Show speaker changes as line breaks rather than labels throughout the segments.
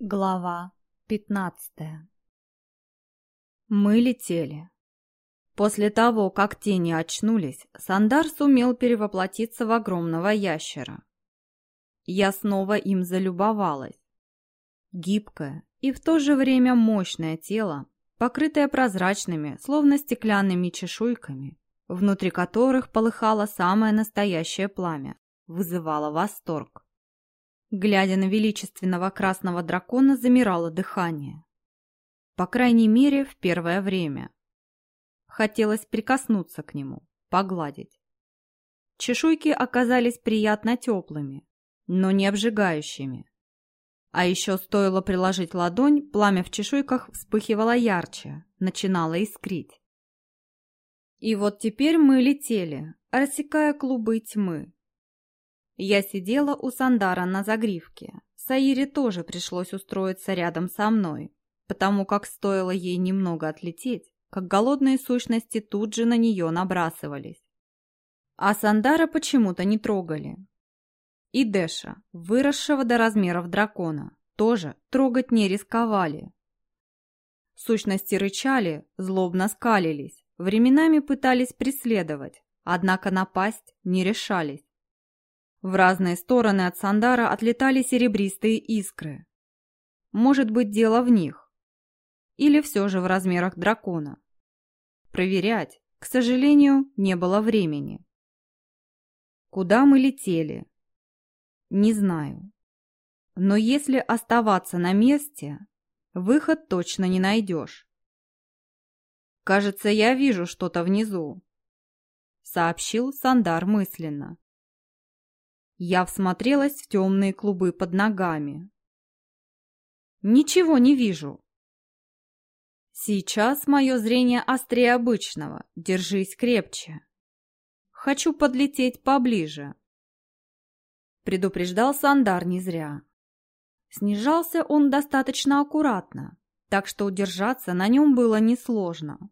Глава пятнадцатая Мы летели. После того, как тени очнулись, Сандар сумел перевоплотиться в огромного ящера. Я снова им залюбовалась. Гибкое и в то же время мощное тело, покрытое прозрачными, словно стеклянными чешуйками, внутри которых полыхало самое настоящее пламя, вызывало восторг. Глядя на величественного красного дракона, замирало дыхание. По крайней мере, в первое время. Хотелось прикоснуться к нему, погладить. Чешуйки оказались приятно теплыми, но не обжигающими. А еще стоило приложить ладонь, пламя в чешуйках вспыхивало ярче, начинало искрить. И вот теперь мы летели, рассекая клубы тьмы, я сидела у Сандара на загривке. Саире тоже пришлось устроиться рядом со мной, потому как стоило ей немного отлететь, как голодные сущности тут же на нее набрасывались. А Сандара почему-то не трогали. И Дэша, выросшего до размеров дракона, тоже трогать не рисковали. Сущности рычали, злобно скалились, временами пытались преследовать, однако напасть не решались. В разные стороны от Сандара отлетали серебристые искры. Может быть, дело в них. Или все же в размерах дракона. Проверять, к сожалению, не было времени. Куда мы летели? Не знаю. Но если оставаться на месте, выход точно не найдешь. «Кажется, я вижу что-то внизу», — сообщил Сандар мысленно. Я всмотрелась в темные клубы под ногами. Ничего не вижу. Сейчас мое зрение острее обычного. Держись крепче. Хочу подлететь поближе. Предупреждал Сандар не зря. Снижался он достаточно аккуратно, так что удержаться на нем было несложно.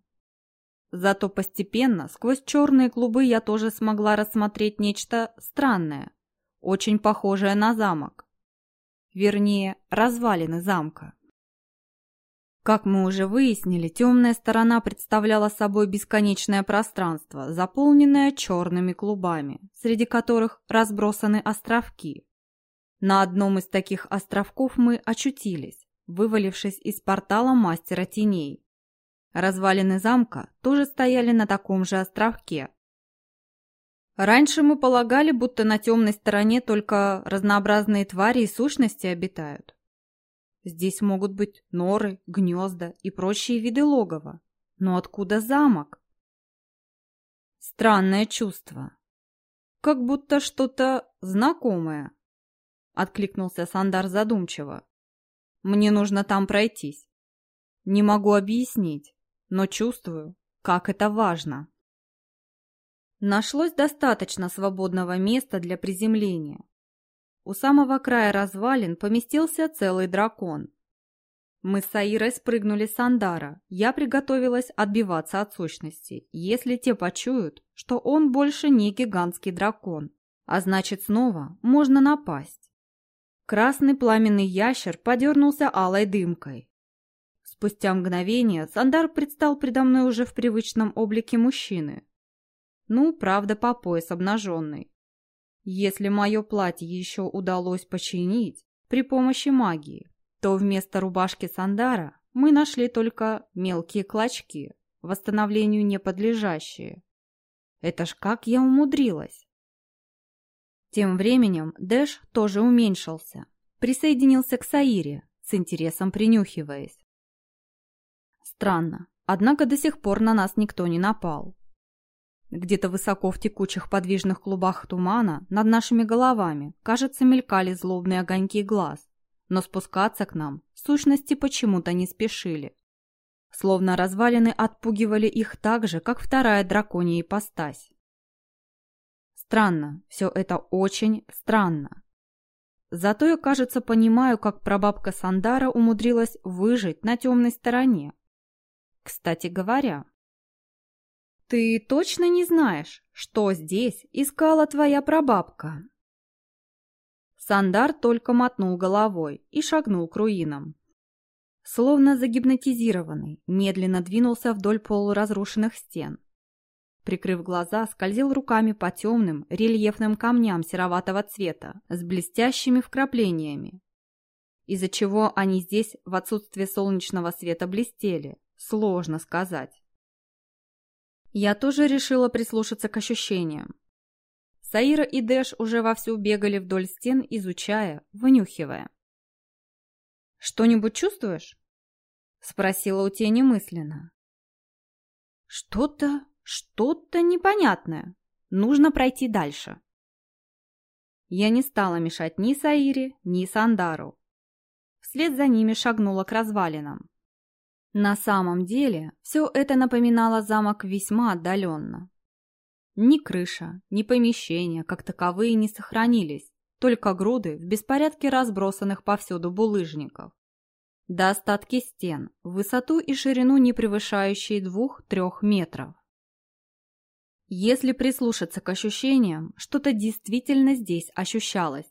Зато постепенно сквозь черные клубы я тоже смогла рассмотреть нечто странное, очень похожая на замок. Вернее, развалины замка. Как мы уже выяснили, темная сторона представляла собой бесконечное пространство, заполненное черными клубами, среди которых разбросаны островки. На одном из таких островков мы очутились, вывалившись из портала Мастера Теней. Развалины замка тоже стояли на таком же островке, Раньше мы полагали, будто на темной стороне только разнообразные твари и сущности обитают. Здесь могут быть норы, гнезда и прочие виды логова. Но откуда замок? Странное чувство. Как будто что-то знакомое. Откликнулся Сандар задумчиво. Мне нужно там пройтись. Не могу объяснить, но чувствую, как это важно. Нашлось достаточно свободного места для приземления. У самого края развалин поместился целый дракон. Мы с Саирой спрыгнули с Андара. Я приготовилась отбиваться от сущности, если те почуют, что он больше не гигантский дракон, а значит снова можно напасть. Красный пламенный ящер подернулся алой дымкой. Спустя мгновение Сандар предстал предо мной уже в привычном облике мужчины, ну, правда, по пояс обнаженный. Если мое платье еще удалось починить при помощи магии, то вместо рубашки Сандара мы нашли только мелкие клочки, восстановлению не подлежащие. Это ж как я умудрилась! Тем временем Дэш тоже уменьшился, присоединился к Саире, с интересом принюхиваясь. Странно, однако до сих пор на нас никто не напал. Где-то высоко в текучих подвижных клубах тумана над нашими головами, кажется, мелькали злобные огоньки глаз, но спускаться к нам сущности почему-то не спешили. Словно развалины отпугивали их так же, как вторая драконья ипостась. Странно, все это очень странно. Зато я, кажется, понимаю, как прабабка Сандара умудрилась выжить на темной стороне. Кстати говоря, «Ты точно не знаешь, что здесь искала твоя прабабка?» Сандар только мотнул головой и шагнул к руинам. Словно загипнотизированный, медленно двинулся вдоль полуразрушенных стен. Прикрыв глаза, скользил руками по темным, рельефным камням сероватого цвета с блестящими вкраплениями. Из-за чего они здесь в отсутствие солнечного света блестели, сложно сказать. Я тоже решила прислушаться к ощущениям. Саира и Дэш уже вовсю бегали вдоль стен, изучая, вынюхивая. «Что-нибудь чувствуешь?» — спросила у тени мысленно. «Что-то, что-то непонятное. Нужно пройти дальше». Я не стала мешать ни Саире, ни Сандару. Вслед за ними шагнула к развалинам. На самом деле, все это напоминало замок весьма отдаленно. Ни крыша, ни помещения, как таковые, не сохранились, только груды в беспорядке разбросанных повсюду булыжников. До остатки стен, высоту и ширину не превышающие двух-трех метров. Если прислушаться к ощущениям, что-то действительно здесь ощущалось.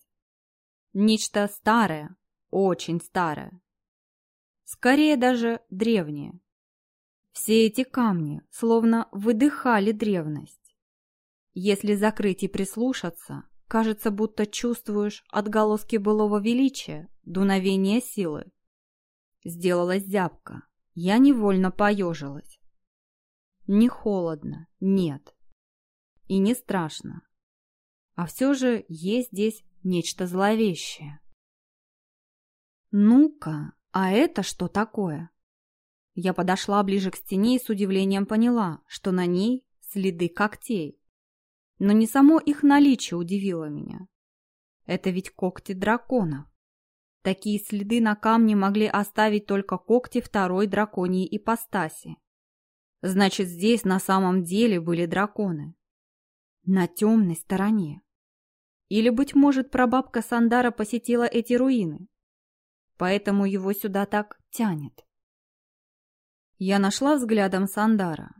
Нечто старое, очень старое. Скорее даже древнее. Все эти камни словно выдыхали древность. Если закрыть и прислушаться, кажется, будто чувствуешь отголоски былого величия, дуновение силы. Сделалась зябка. Я невольно поежилась. Не холодно, нет. И не страшно. А все же есть здесь нечто зловещее. Ну-ка, а это что такое? Я подошла ближе к стене и с удивлением поняла, что на ней следы когтей. Но не само их наличие удивило меня. Это ведь когти драконов. Такие следы на камне могли оставить только когти второй драконьей ипостаси. Значит, здесь на самом деле были драконы. На темной стороне. Или, быть может, прабабка Сандара посетила эти руины. Поэтому его сюда так тянет. Я нашла взглядом Сандара.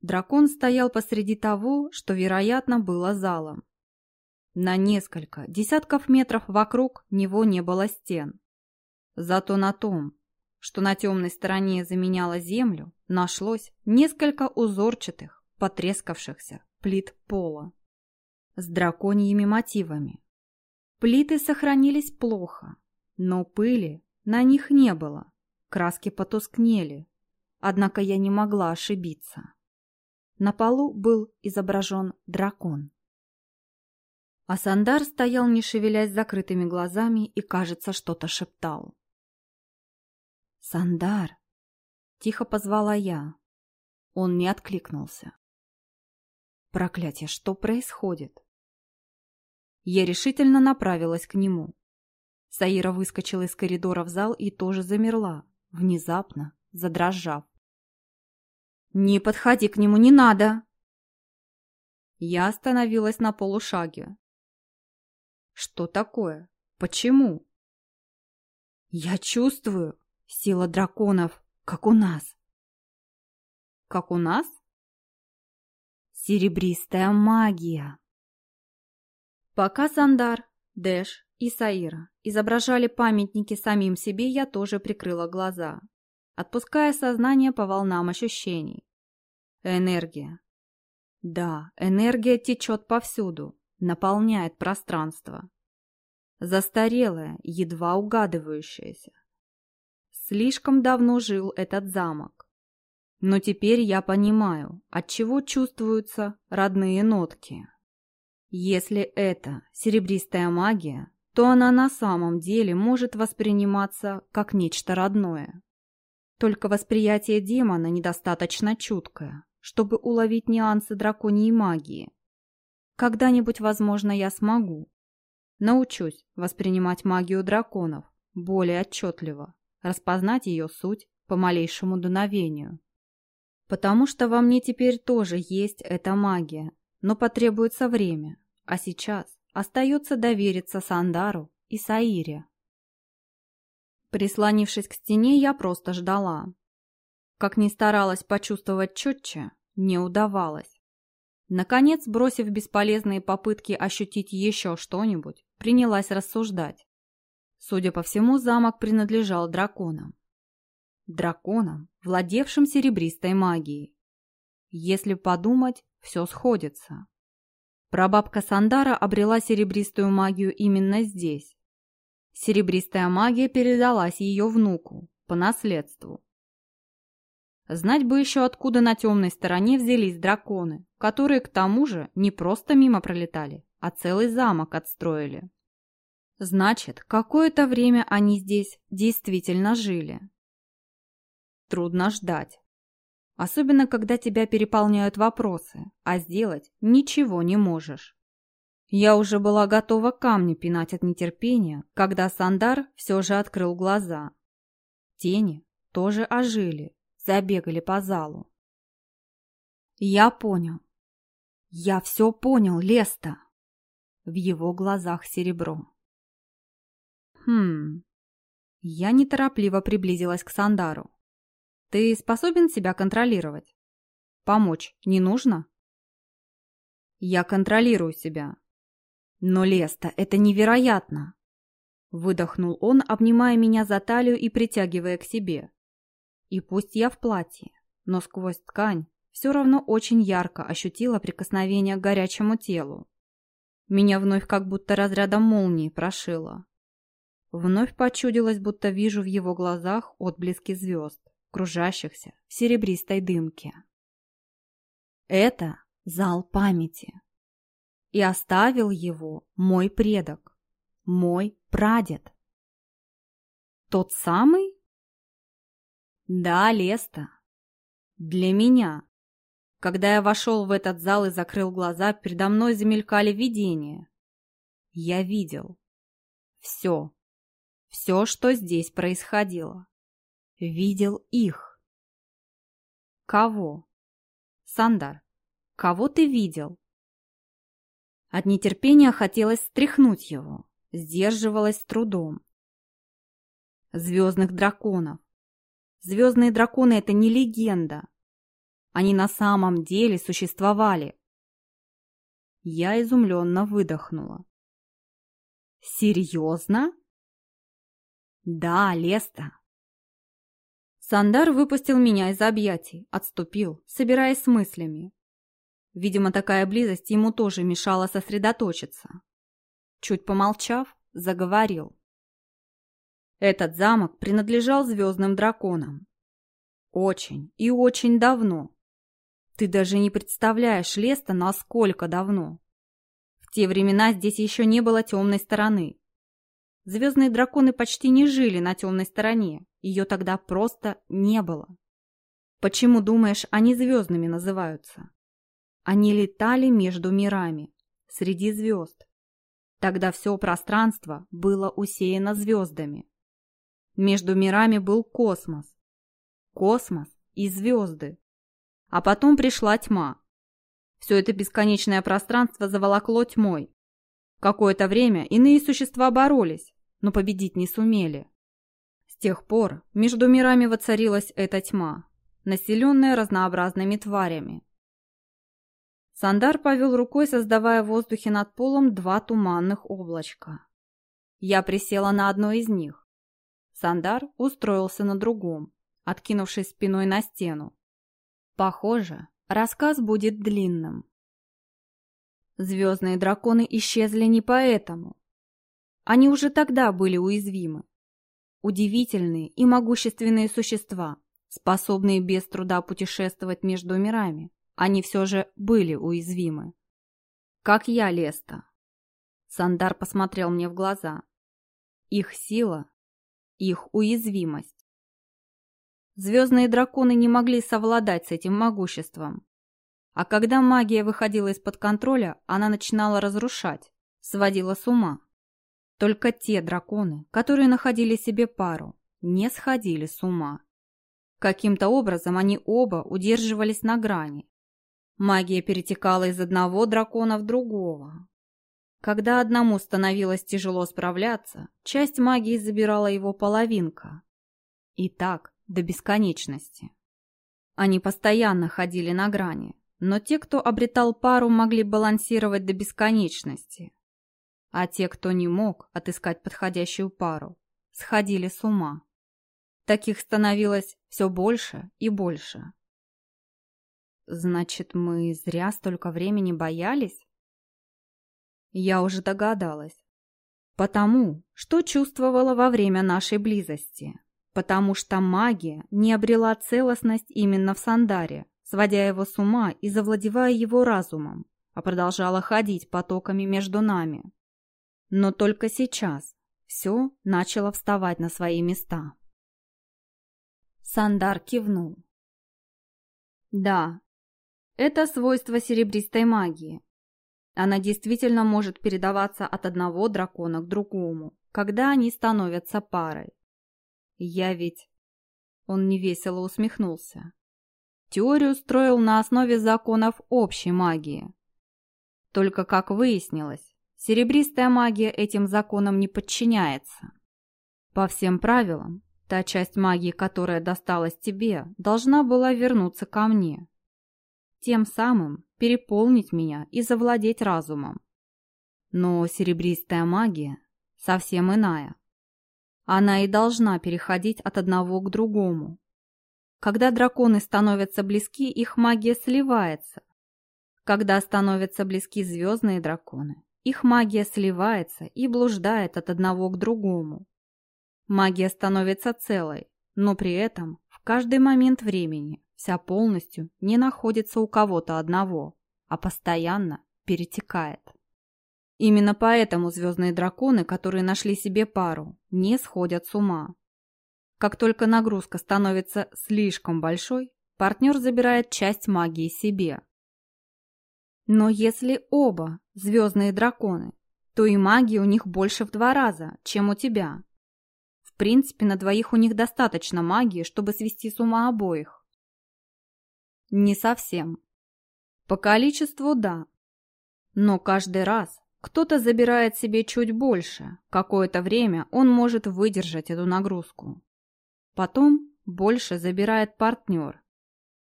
Дракон стоял посреди того, что, вероятно, было залом. На несколько, десятков метров вокруг него не было стен. Зато на том, что на темной стороне заменяло землю, нашлось несколько узорчатых, потрескавшихся плит пола с драконьими мотивами. Плиты сохранились плохо, но пыли на них не было, краски потускнели, однако я не могла ошибиться. На полу был изображен дракон. А Сандар стоял, не шевелясь закрытыми глазами, и, кажется, что-то шептал. «Сандар!» — тихо позвала я. Он не откликнулся. «Проклятие, что происходит?» Я решительно направилась к нему. Саира выскочила из коридора в зал и тоже замерла, внезапно задрожав. «Не подходи к нему, не надо!» Я остановилась на полушаге. «Что такое? Почему?» «Я чувствую сила драконов, как у нас». «Как у нас?» «Серебристая магия». Пока Сандар, Дэш и Саира изображали памятники самим себе, я тоже прикрыла глаза отпуская сознание по волнам ощущений. Энергия. Да, энергия течет повсюду, наполняет пространство. Застарелая, едва угадывающаяся. Слишком давно жил этот замок. Но теперь я понимаю, от чего чувствуются родные нотки. Если это серебристая магия, то она на самом деле может восприниматься как нечто родное. Только восприятие демона недостаточно чуткое, чтобы уловить нюансы драконьей магии. Когда-нибудь, возможно, я смогу. Научусь воспринимать магию драконов более отчетливо, распознать ее суть по малейшему дуновению. Потому что во мне теперь тоже есть эта магия, но потребуется время, а сейчас остается довериться Сандару и Саире. Прислонившись к стене, я просто ждала. Как ни старалась почувствовать четче, не удавалось. Наконец, бросив бесполезные попытки ощутить еще что-нибудь, принялась рассуждать. Судя по всему, замок принадлежал драконам. Драконам, владевшим серебристой магией. Если подумать, все сходится. Прабабка Сандара обрела серебристую магию именно здесь. Серебристая магия передалась ее внуку, по наследству. Знать бы еще, откуда на темной стороне взялись драконы, которые, к тому же, не просто мимо пролетали, а целый замок отстроили. Значит, какое-то время они здесь действительно жили. Трудно ждать. Особенно, когда тебя переполняют вопросы, а сделать ничего не можешь. Я уже была готова камни пинать от нетерпения, когда Сандар все же открыл глаза. Тени тоже ожили, забегали по залу. Я понял. Я все понял, Леста. В его глазах серебро. Хм. Я неторопливо приблизилась к Сандару. Ты способен себя контролировать? Помочь не нужно? Я контролирую себя. Но, Леста, это невероятно. Выдохнул он, обнимая меня за талию и притягивая к себе. И пусть я в платье, но сквозь ткань все равно очень ярко ощутила прикосновение к горячему телу. Меня вновь как будто разрядом молнии прошило. Вновь почудилось, будто вижу в его глазах отблески звезд кружащихся в серебристой дымке. Это зал памяти. И оставил его мой предок, мой прадед. Тот самый? Да, Леста. Для меня. Когда я вошел в этот зал и закрыл глаза, передо мной замелькали видения. Я видел. Все. Все, что здесь происходило видел их. Кого? Сандар, кого ты видел? От нетерпения хотелось стряхнуть его, сдерживалась с трудом. Звездных драконов. Звездные драконы — это не легенда. Они на самом деле существовали. Я изумленно выдохнула. «Серьезно?» «Да, Леста, Сандар выпустил меня из объятий, отступил, собираясь с мыслями. Видимо, такая близость ему тоже мешала сосредоточиться. Чуть помолчав, заговорил. Этот замок принадлежал звездным драконам. Очень и очень давно. Ты даже не представляешь, Леста, насколько давно. В те времена здесь еще не было темной стороны. Звездные драконы почти не жили на темной стороне, ее тогда просто не было. Почему, думаешь, они звездными называются? Они летали между мирами, среди звезд. Тогда все пространство было усеяно звездами. Между мирами был космос. Космос и звезды. А потом пришла тьма. Все это бесконечное пространство заволокло тьмой. Какое-то время иные существа боролись, но победить не сумели. С тех пор между мирами воцарилась эта тьма, населенная разнообразными тварями. Сандар повел рукой, создавая в воздухе над полом два туманных облачка. Я присела на одно из них. Сандар устроился на другом, откинувшись спиной на стену. Похоже, рассказ будет длинным. Звездные драконы исчезли не поэтому, они уже тогда были уязвимы. Удивительные и могущественные существа, способные без труда путешествовать между мирами, они все же были уязвимы. Как я, Леста. Сандар посмотрел мне в глаза. Их сила, их уязвимость. Звездные драконы не могли совладать с этим могуществом. А когда магия выходила из-под контроля, она начинала разрушать, сводила с ума. Только те драконы, которые находили себе пару, не сходили с ума. Каким-то образом они оба удерживались на грани. Магия перетекала из одного дракона в другого. Когда одному становилось тяжело справляться, часть магии забирала его половинка. И так до бесконечности. Они постоянно ходили на грани, но те, кто обретал пару, могли балансировать до бесконечности. А те, кто не мог отыскать подходящую пару, сходили с ума. Таких становилось все больше и больше. Значит, мы зря столько времени боялись? Я уже догадалась. Потому, что чувствовала во время нашей близости. Потому что магия не обрела целостность именно в Сандаре, сводя его с ума и завладевая его разумом, а продолжала ходить потоками между нами. Но только сейчас все начало вставать на свои места. Сандар кивнул. Да, это свойство серебристой магии. Она действительно может передаваться от одного дракона к другому, когда они становятся парой. Я ведь... Он невесело усмехнулся. Теорию строил на основе законов общей магии. Только, как выяснилось, серебристая магия этим законам не подчиняется. По всем правилам, та часть магии, которая досталась тебе, должна была вернуться ко мне. Тем самым переполнить меня и завладеть разумом. Но серебристая магия совсем иная. Она и должна переходить от одного к другому. Когда драконы становятся близки, их магия сливается. Когда становятся близки звездные драконы, их магия сливается и блуждает от одного к другому. Магия становится целой, но при этом в каждый момент времени вся полностью не находится у кого-то одного, а постоянно перетекает. Именно поэтому звездные драконы, которые нашли себе пару, не сходят с ума. Как только нагрузка становится слишком большой, партнер забирает часть магии себе. Но если оба звездные драконы, то и магии у них больше в два раза, чем у тебя. В принципе, на двоих у них достаточно магии, чтобы свести с ума обоих. Не совсем. По количеству – да. Но каждый раз, кто-то забирает себе чуть больше. Какое-то время он может выдержать эту нагрузку. Потом больше забирает партнер.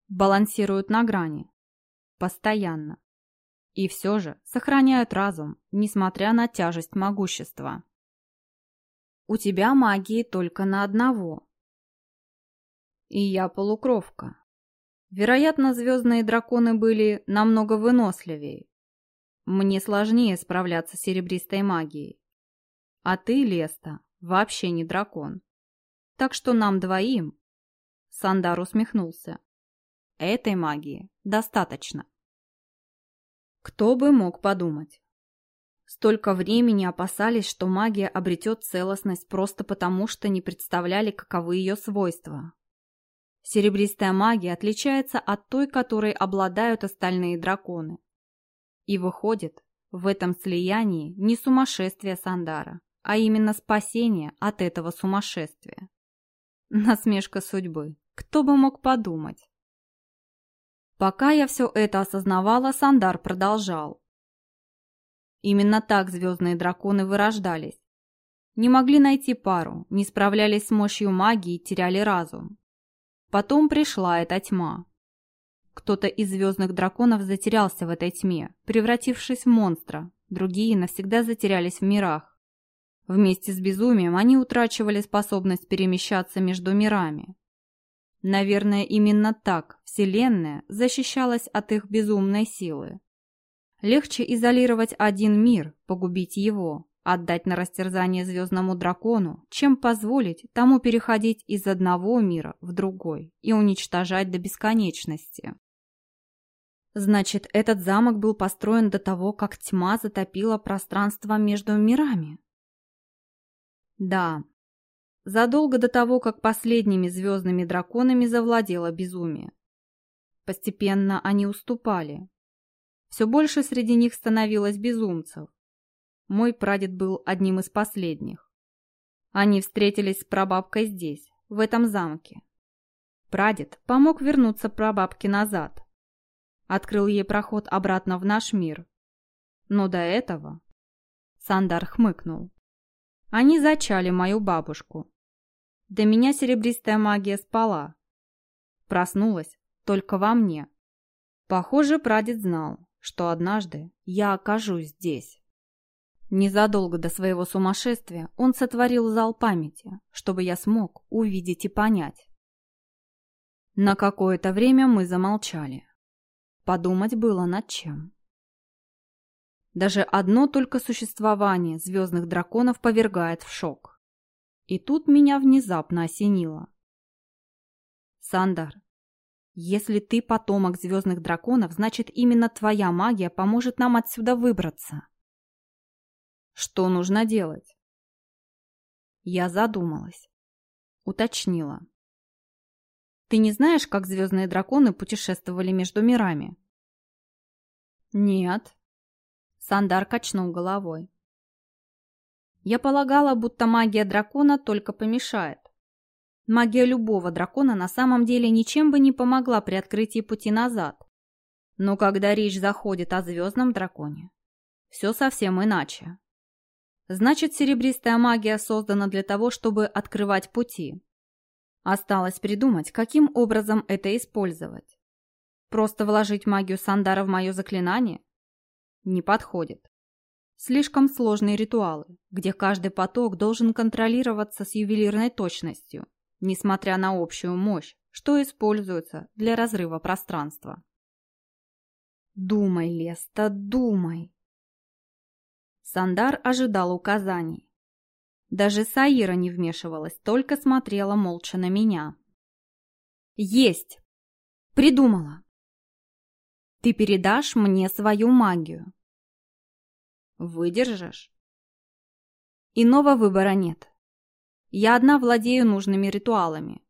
Балансируют на грани. Постоянно. И все же сохраняют разум, несмотря на тяжесть могущества. У тебя магии только на одного. И я полукровка. Вероятно, звездные драконы были намного выносливее, мне сложнее справляться с серебристой магией. А ты, Леста, вообще не дракон. Так что нам двоим...» Сандар усмехнулся. «Этой магии достаточно». Кто бы мог подумать. Столько времени опасались, что магия обретет целостность просто потому, что не представляли, каковы ее свойства. Серебристая магия отличается от той, которой обладают остальные драконы. И выходит, в этом слиянии не сумасшествие Сандара, а именно спасение от этого сумасшествия. Насмешка судьбы. Кто бы мог подумать? Пока я все это осознавала, Сандар продолжал. Именно так звездные драконы вырождались. Не могли найти пару, не справлялись с мощью магии, теряли разум. Потом пришла эта тьма. Кто-то из звездных драконов затерялся в этой тьме, превратившись в монстра. Другие навсегда затерялись в мирах. Вместе с безумием они утрачивали способность перемещаться между мирами. Наверное, именно так Вселенная защищалась от их безумной силы. Легче изолировать один мир, погубить его, отдать на растерзание звездному дракону, чем позволить тому переходить из одного мира в другой и уничтожать до бесконечности. Значит, этот замок был построен до того, как тьма затопила пространство между мирами? Да, задолго до того, как последними звездными драконами завладело безумие. Постепенно они уступали. Все больше среди них становилось безумцев. Мой прадед был одним из последних. Они встретились с прабабкой здесь, в этом замке. Прадед помог вернуться прабабке назад, открыл ей проход обратно в наш мир. Но до этого... Сандар хмыкнул. Они зачали мою бабушку. До меня серебристая магия спала. Проснулась только во мне. Похоже, прадед знал, что однажды я окажусь здесь. Незадолго до своего сумасшествия он сотворил зал памяти, чтобы я смог увидеть и понять. На какое-то время мы замолчали. Подумать было над чем. Даже одно только существование звездных драконов повергает в шок. И тут меня внезапно осенило. Сандар, если ты потомок звездных драконов, значит именно твоя магия поможет нам отсюда выбраться. Что нужно делать? Я задумалась. Уточнила. Ты не знаешь, как звездные драконы путешествовали между мирами? Нет. Сандар качнул головой. Я полагала, будто магия дракона только помешает. Магия любого дракона на самом деле ничем бы не помогла при открытии пути назад. Но когда речь заходит о звездном драконе, все совсем иначе. Значит, серебристая магия создана для того, чтобы открывать пути. Осталось придумать, каким образом это использовать. Просто вложить магию Сандара в мое заклинание? Не подходит. Слишком сложные ритуалы, где каждый поток должен контролироваться с ювелирной точностью несмотря на общую мощь, что используется для разрыва пространства. «Думай, Леста, думай!» Сандар ожидал указаний. Даже Саира не вмешивалась, только смотрела молча на меня. «Есть! Придумала! Ты передашь мне свою магию. Выдержишь? Иного выбора нет. Я одна владею нужными ритуалами.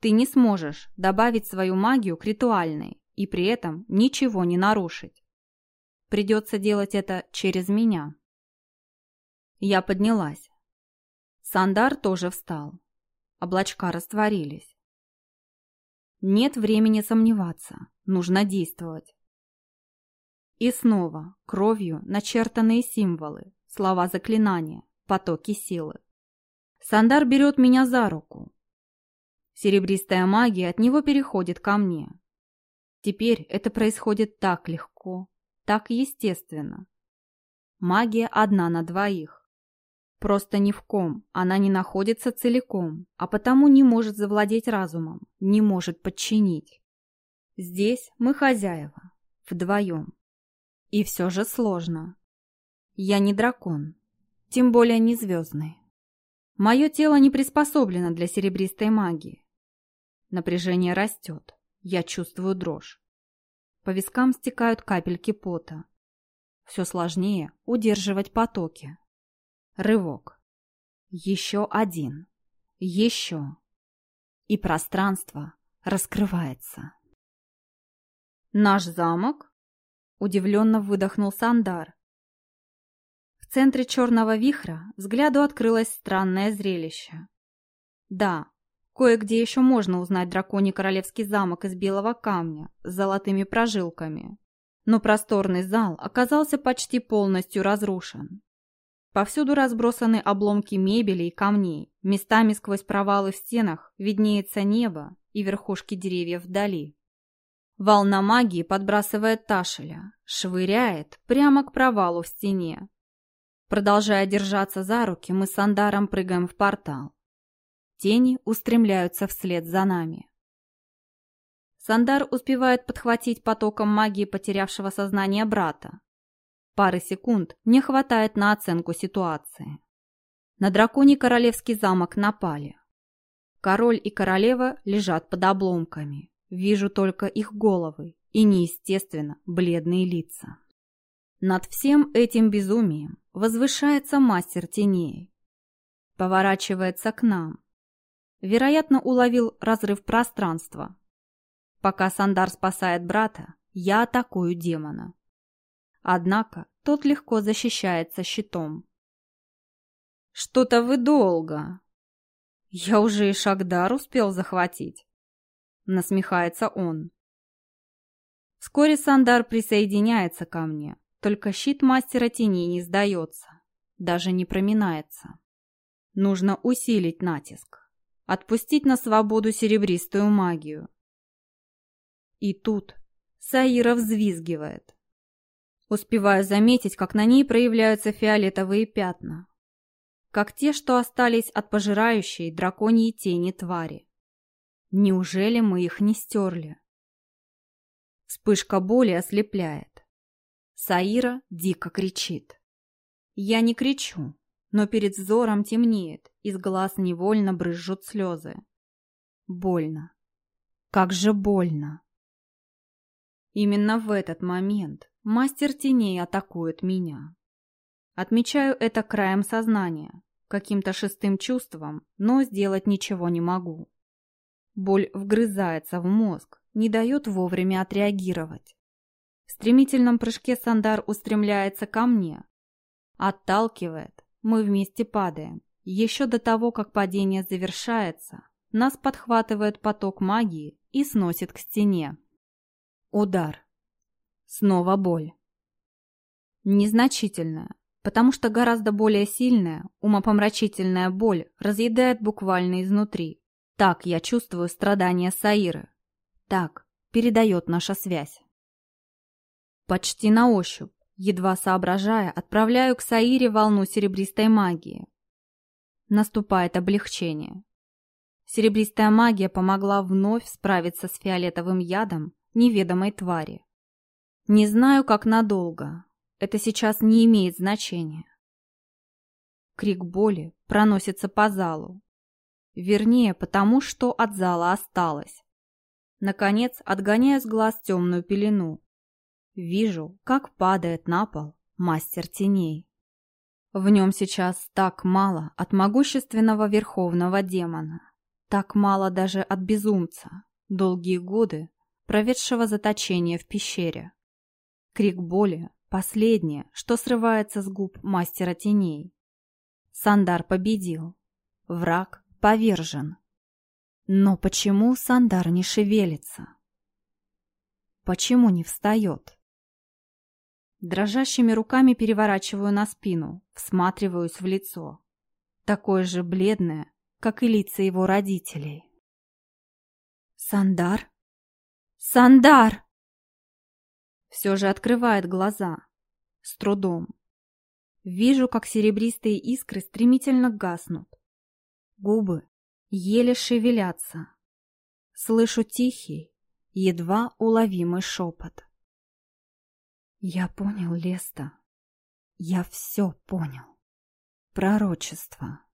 Ты не сможешь добавить свою магию к ритуальной и при этом ничего не нарушить. Придется делать это через меня. Я поднялась. Сандар тоже встал. Облачка растворились. Нет времени сомневаться. Нужно действовать. И снова кровью начертанные символы, слова заклинания, потоки силы. Сандар берет меня за руку. Серебристая магия от него переходит ко мне. Теперь это происходит так легко, так естественно. Магия одна на двоих. Просто ни в ком она не находится целиком, а потому не может завладеть разумом, не может подчинить. Здесь мы хозяева, вдвоем. И все же сложно. Я не дракон, тем более не звездный. Мое тело не приспособлено для серебристой магии. Напряжение растет. Я чувствую дрожь. По вискам стекают капельки пота. Все сложнее удерживать потоки. Рывок. Еще один. Еще. И пространство раскрывается. «Наш замок?» – удивленно выдохнул Сандар, в центре черного вихра взгляду открылось странное зрелище. Да, кое-где еще можно узнать драконий королевский замок из белого камня с золотыми прожилками. Но просторный зал оказался почти полностью разрушен. Повсюду разбросаны обломки мебели и камней. Местами сквозь провалы в стенах виднеется небо и верхушки деревьев вдали. Волна магии подбрасывает Ташеля, швыряет прямо к провалу в стене, Продолжая держаться за руки, мы с Андаром прыгаем в портал. Тени устремляются вслед за нами. Сандар успевает подхватить потоком магии потерявшего сознание брата. Пары секунд не хватает на оценку ситуации. На драконий королевский замок напали. Король и королева лежат под обломками. Вижу только их головы и неестественно бледные лица. Над всем этим безумием возвышается мастер теней. Поворачивается к нам. Вероятно, уловил разрыв пространства. Пока Сандар спасает брата, я атакую демона. Однако тот легко защищается щитом. «Что-то вы долго!» «Я уже и Шагдар успел захватить!» Насмехается он. Вскоре Сандар присоединяется ко мне, только щит мастера теней не сдается, даже не проминается. Нужно усилить натиск, отпустить на свободу серебристую магию. И тут Саира взвизгивает. Успеваю заметить, как на ней проявляются фиолетовые пятна. Как те, что остались от пожирающей драконьей тени твари. Неужели мы их не стерли? Вспышка боли ослепляет. Саира дико кричит. Я не кричу, но перед взором темнеет, из глаз невольно брызжут слезы. Больно. Как же больно. Именно в этот момент мастер теней атакует меня. Отмечаю это краем сознания, каким-то шестым чувством, но сделать ничего не могу. Боль вгрызается в мозг, не дает вовремя отреагировать. В стремительном прыжке Сандар устремляется ко мне. Отталкивает, мы вместе падаем. Еще до того, как падение завершается, нас подхватывает поток магии и сносит к стене. Удар. Снова боль. Незначительная, потому что гораздо более сильная, умопомрачительная боль разъедает буквально изнутри. Так я чувствую страдания Саиры. Так передает наша связь. Почти на ощупь, едва соображая, отправляю к Саире волну серебристой магии. Наступает облегчение. Серебристая магия помогла вновь справиться с фиолетовым ядом неведомой твари. Не знаю, как надолго. Это сейчас не имеет значения. Крик боли проносится по залу. Вернее, потому что от зала осталось. Наконец, отгоняя с глаз темную пелену. Вижу, как падает на пол мастер теней. В нем сейчас так мало от могущественного верховного демона. Так мало даже от безумца, долгие годы проведшего заточение в пещере. Крик боли — последнее, что срывается с губ мастера теней. Сандар победил. Враг повержен. Но почему Сандар не шевелится? Почему не встает? Дрожащими руками переворачиваю на спину, всматриваюсь в лицо. Такое же бледное, как и лица его родителей. «Сандар? Сандар!» Все же открывает глаза. С трудом. Вижу, как серебристые искры стремительно гаснут. Губы еле шевелятся. Слышу тихий, едва уловимый шепот. Я понял, Леста. Я все понял. Пророчество.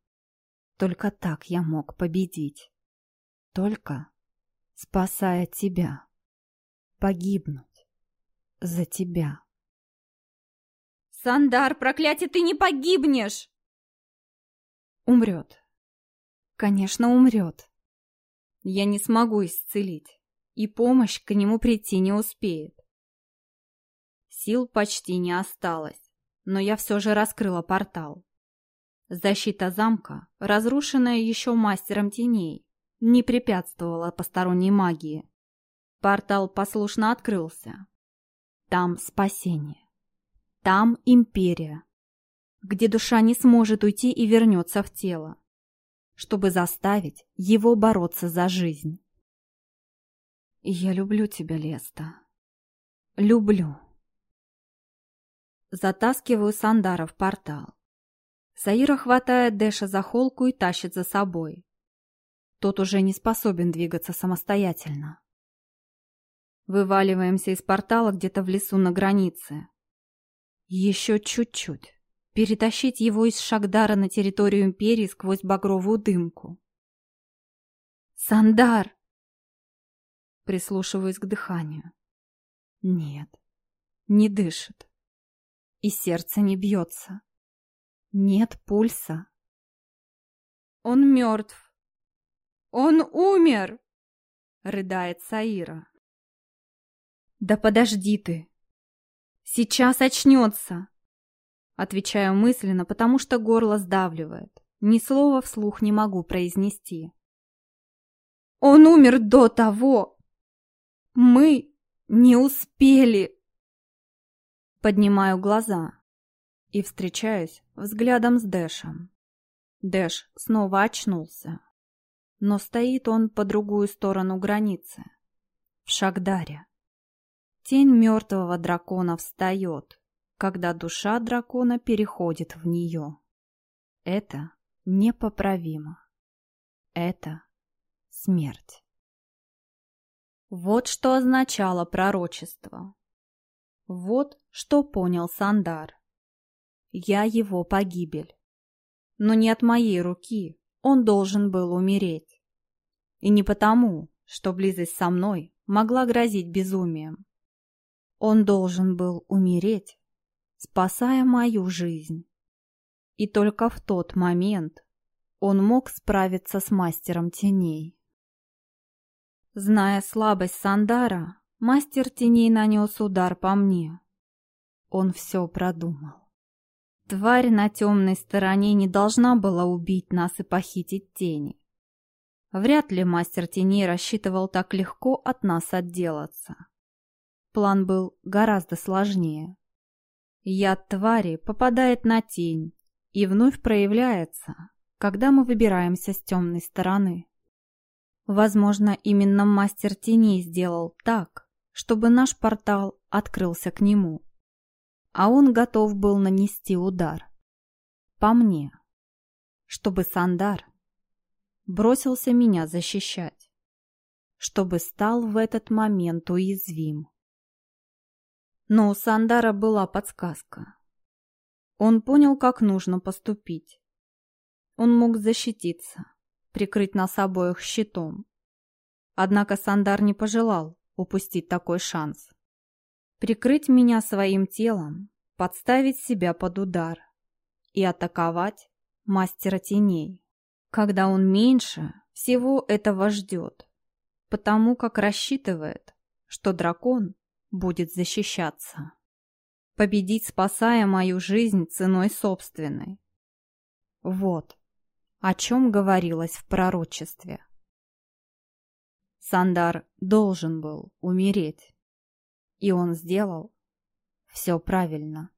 Только так я мог победить. Только спасая тебя. Погибнуть за тебя.
Сандар, проклятие, ты не погибнешь!
Умрет. Конечно, умрет. Я не смогу исцелить, и помощь к нему прийти не успеет. Сил почти не осталось, но я все же раскрыла портал. Защита замка, разрушенная еще мастером теней, не препятствовала посторонней магии. Портал послушно открылся. Там спасение. Там империя, где душа не сможет уйти и вернется в тело, чтобы заставить его бороться за жизнь. Я люблю тебя, Леста. Люблю. Затаскиваю Сандара в портал. Саира хватает Дэша за холку и тащит за собой. Тот уже не способен двигаться самостоятельно. Вываливаемся из портала где-то в лесу на границе. Еще чуть-чуть. Перетащить его из Шагдара на территорию Империи сквозь багровую дымку. «Сандар!» Прислушиваюсь к дыханию. Нет, не дышит. И сердце не бьется. Нет пульса.
Он мертв. Он умер, рыдает Саира.
Да подожди ты. Сейчас очнется. Отвечаю мысленно, потому что горло сдавливает. Ни слова вслух не могу произнести.
Он умер до того. Мы не успели.
Поднимаю глаза и встречаюсь взглядом с Дэшем. Дэш снова очнулся, но стоит он по другую сторону границы, в Шагдаре. Тень мертвого дракона встает, когда душа дракона переходит в нее. Это непоправимо. Это смерть. Вот что означало пророчество. Вот что понял Сандар. Я его погибель. Но не от моей руки он должен был умереть. И не потому, что близость со мной могла грозить безумием. Он должен был умереть, спасая мою жизнь. И только в тот момент он мог справиться с мастером теней. Зная слабость Сандара, мастер теней нанес удар по мне. Он все продумал. Тварь на темной стороне не должна была убить нас и похитить тени. Вряд ли мастер теней рассчитывал так легко от нас отделаться. План был гораздо сложнее. Яд твари попадает на тень и вновь проявляется, когда мы выбираемся с темной стороны. Возможно, именно мастер теней сделал так, чтобы наш портал открылся к нему а он готов был нанести удар. По мне. Чтобы Сандар бросился меня защищать. Чтобы стал в этот момент уязвим. Но у Сандара была подсказка. Он понял, как нужно поступить. Он мог защититься, прикрыть нас обоих щитом. Однако Сандар не пожелал упустить такой шанс прикрыть меня своим телом, подставить себя под удар и атаковать мастера теней, когда он меньше всего этого ждет, потому как рассчитывает, что дракон будет защищаться. Победить, спасая мою жизнь ценой собственной. Вот, о чем говорилось в пророчестве. Сандар должен был умереть. И он сделал все правильно.